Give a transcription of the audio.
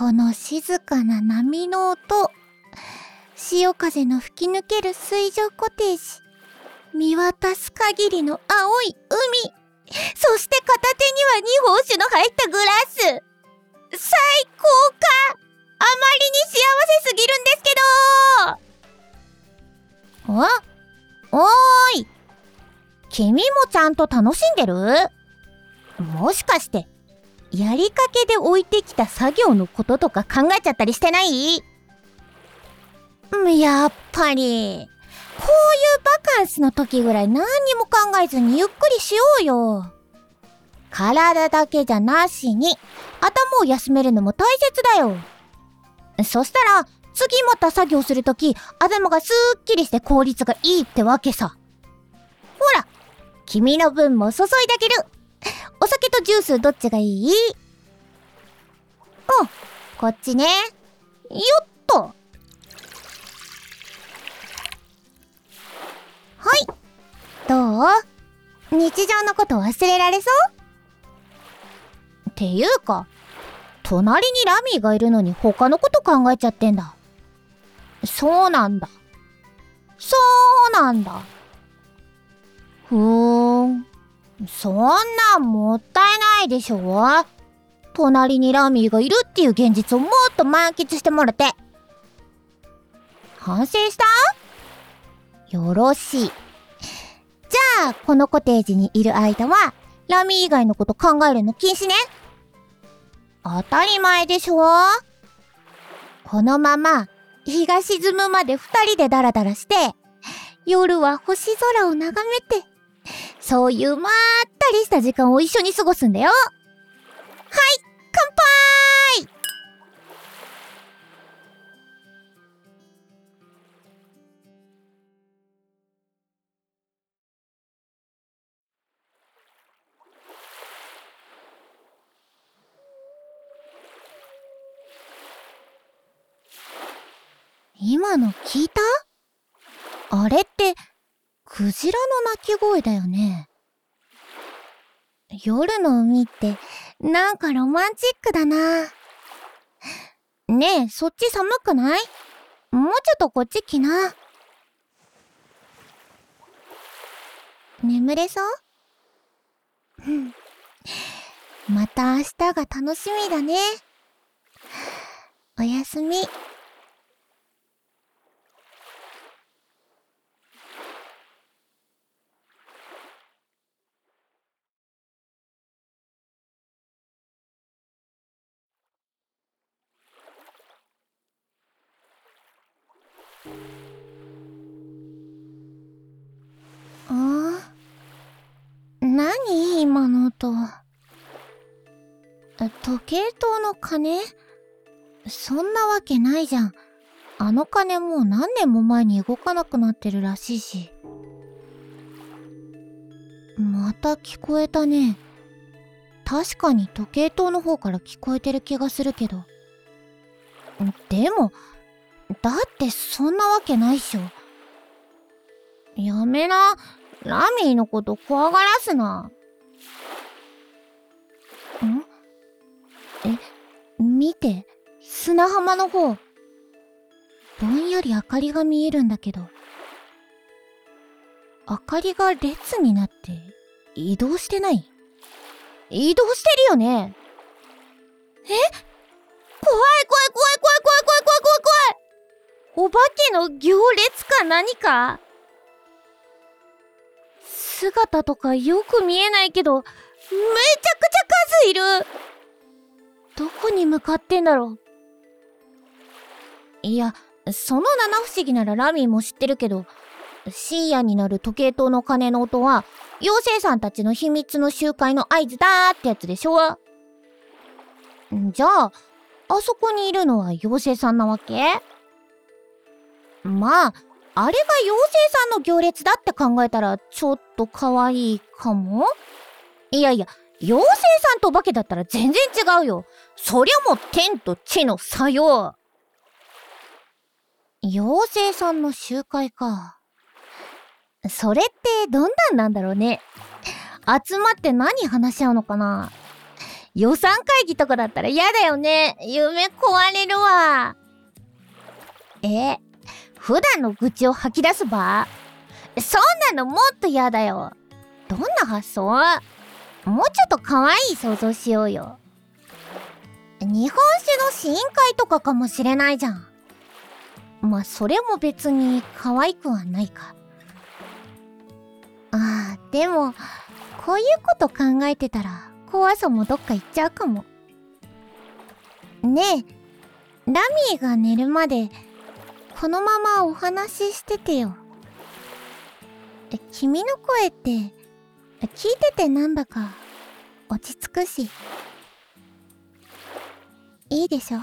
この静かな波の音、潮風の吹き抜ける水上コテージ、見渡す限りの青い海、そして片手には日本酒の入ったグラス。最高か。あまりに幸せすぎるんですけど。おおーい。君もちゃんと楽しんでる？もしかして、やりかけで置いてきた作業のこととか考えちゃったりしてない？やっぱり、こういうバカンスの時ぐらい何にも考えずにゆっくりしようよ。体だけじゃなしに、頭を休めるのも大切だよ。そしたら、次また作業するとき、頭がすっきりして効率がいいってわけさ。ほら、君の分も注いであげる。お酒とジュースどっちがいい？お、こっちね。よっと。はい。どう？日常のこと忘れられそう？っていうか、隣にラミーがいるのに他のこと考えちゃってんだ。そうなんだ。そうなんだ。ふーん。そんなんもったいないでしょ隣にラミーがいるっていう現実をもっと満喫してもらって。反省した？よろしい。じゃあ、このコテージにいる間は、ラミー以外のこと考えるの禁止ね。当たり前でしょこのまま、日が沈むまで二人でダラダラして、夜は星空を眺めて、そういうまったりした時間を一緒に過ごすんだよ。はい、乾杯今の聞いた？あれって、クジラの鳴き声だよね。夜の海って、なんかロマンチックだな。ねえ、そっち寒くない？もうちょっとこっち来な。眠れそう？うん。また明日が楽しみだね。おやすみ。今の音。時計塔の鐘そんなわけないじゃん。あの鐘もう何年も前に動かなくなってるらしいし。また聞こえたね。確かに時計塔の方から聞こえてる気がするけど。でも、だってそんなわけないっしょ。やめな。ラミーのこと怖がらすな。ん？え、見て、砂浜の方。ぼんやり明かりが見えるんだけど。明かりが列になって移動してない？移動してるよね？え？怖い怖い怖い怖い怖い怖い怖い怖い怖い怖いお化けの行列か何か？姿とかよく見えないけど、めちゃくちゃいる。どこに向かってんだろう。いや、その七不思議ならラミーも知ってるけど、深夜になる時計塔の鐘の音は、妖精さんたちの秘密の集会の合図だーってやつでしょ。じゃあ、あそこにいるのは妖精さんなわけ？まあ、あれが妖精さんの行列だって考えたらちょっと可愛いかも。いやいや、妖精さんとお化けだったら全然違うよ。そりゃもう天と地の差よ。妖精さんの集会か。それってどんなんなんだろうね。集まって何話し合うのかな予算会議とかだったら嫌だよね。夢壊れるわ。え、普段の愚痴を吐き出す場？そんなのもっと嫌だよ。どんな発想？もうちょっと可愛い想像しようよ。日本酒の試飲会とかかもしれないじゃん。まあ、それも別に可愛くはないか。ああ、でも、こういうこと考えてたら、怖さもどっか行っちゃうかも。ねえ、ラミーが寝るまで、このままお話ししててよ。君の声って、聞いててなんだか、落ち着くし。いいでしょ？